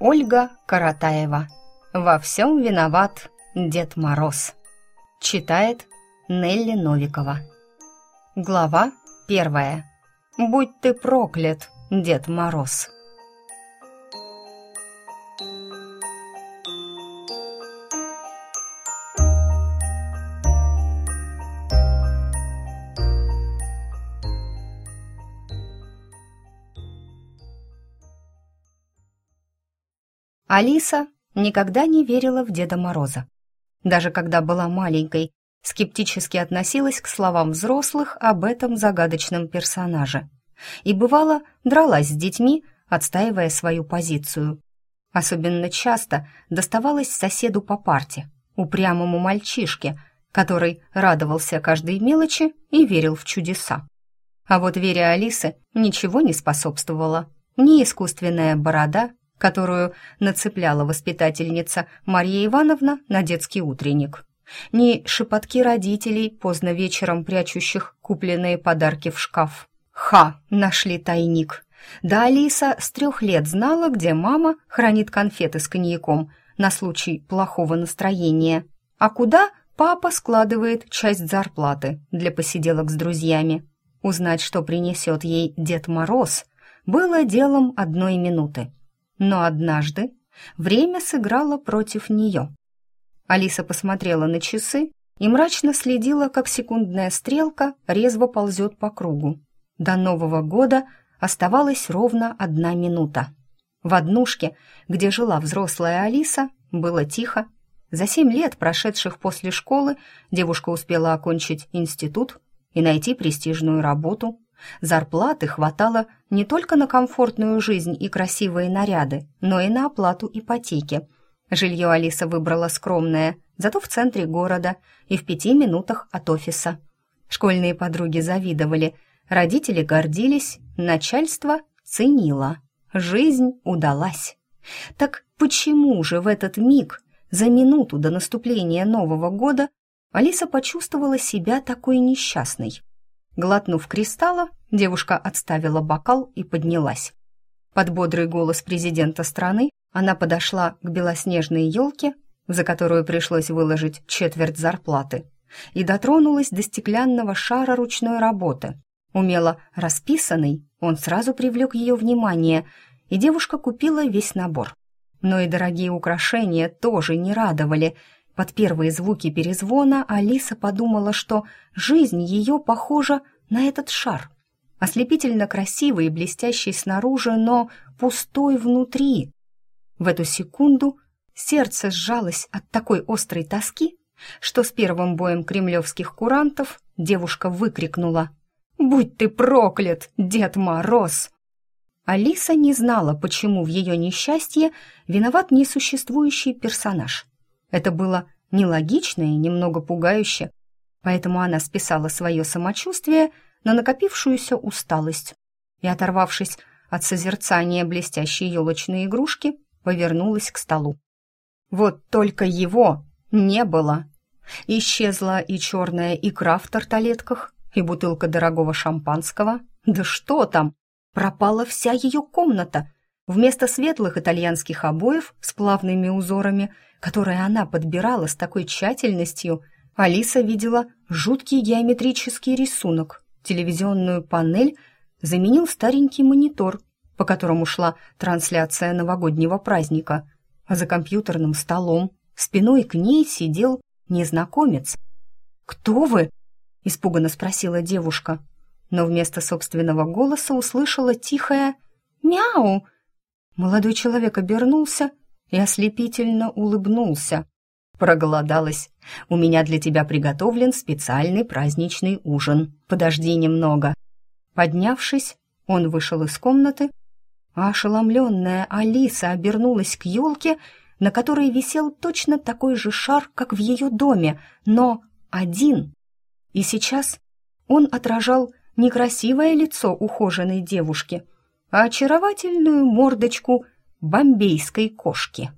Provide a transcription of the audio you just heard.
Ольга Каратаева. «Во всем виноват Дед Мороз». Читает Нелли Новикова. Глава первая. «Будь ты проклят, Дед Мороз». Алиса никогда не верила в Деда Мороза. Даже когда была маленькой, скептически относилась к словам взрослых об этом загадочном персонаже. И бывало, дралась с детьми, отстаивая свою позицию. Особенно часто доставалось соседу по парте, упрямому мальчишке, который радовался каждой мелочи и верил в чудеса. А вот вере Алисы ничего не способствовало. Ни искусственная борода, которую нацепляла воспитательница Марья Ивановна на детский утренник. Ни шепотки родителей, поздно вечером прячущих купленные подарки в шкаф. Ха, нашли тайник. Да Алиса с трех лет знала, где мама хранит конфеты с коньяком на случай плохого настроения. А куда папа складывает часть зарплаты для посиделок с друзьями. Узнать, что принесет ей Дед Мороз, было делом одной минуты. Но однажды время сыграло против нее. Алиса посмотрела на часы и мрачно следила, как секундная стрелка резво ползет по кругу. До Нового года оставалась ровно одна минута. В однушке, где жила взрослая Алиса, было тихо. За семь лет, прошедших после школы, девушка успела окончить институт и найти престижную работу. Зарплаты хватало не только на комфортную жизнь и красивые наряды, но и на оплату ипотеки. Жилье Алиса выбрала скромное, зато в центре города и в пяти минутах от офиса. Школьные подруги завидовали, родители гордились, начальство ценило. Жизнь удалась. Так почему же в этот миг, за минуту до наступления Нового года, Алиса почувствовала себя такой несчастной? Глотнув кристалла, девушка отставила бокал и поднялась. Под бодрый голос президента страны она подошла к белоснежной елке, за которую пришлось выложить четверть зарплаты, и дотронулась до стеклянного шара ручной работы. Умело расписанный, он сразу привлек ее внимание, и девушка купила весь набор. Но и дорогие украшения тоже не радовали. Под первые звуки перезвона Алиса подумала, что жизнь ее похожа на этот шар. Ослепительно красивый и блестящий снаружи, но пустой внутри. В эту секунду сердце сжалось от такой острой тоски, что с первым боем кремлевских курантов девушка выкрикнула «Будь ты проклят, Дед Мороз!» Алиса не знала, почему в ее несчастье виноват несуществующий персонаж – это было нелогично и немного пугающе, поэтому она списала свое самочувствие на накопившуюся усталость и, оторвавшись от созерцания блестящей елочной игрушки, повернулась к столу. Вот только его не было. Исчезла и черная икра в тарталетках, и бутылка дорогого шампанского. Да что там! Пропала вся ее комната, Вместо светлых итальянских обоев с плавными узорами, которые она подбирала с такой тщательностью, Алиса видела жуткий геометрический рисунок. Телевизионную панель заменил старенький монитор, по которому шла трансляция новогоднего праздника. А за компьютерным столом спиной к ней сидел незнакомец. «Кто вы?» – испуганно спросила девушка. Но вместо собственного голоса услышала тихое «Мяу!» Молодой человек обернулся и ослепительно улыбнулся. «Проголодалась. У меня для тебя приготовлен специальный праздничный ужин. Подожди немного». Поднявшись, он вышел из комнаты, а ошеломленная Алиса обернулась к елке, на которой висел точно такой же шар, как в ее доме, но один. И сейчас он отражал некрасивое лицо ухоженной девушки — а очаровательную мордочку бомбейской кошки.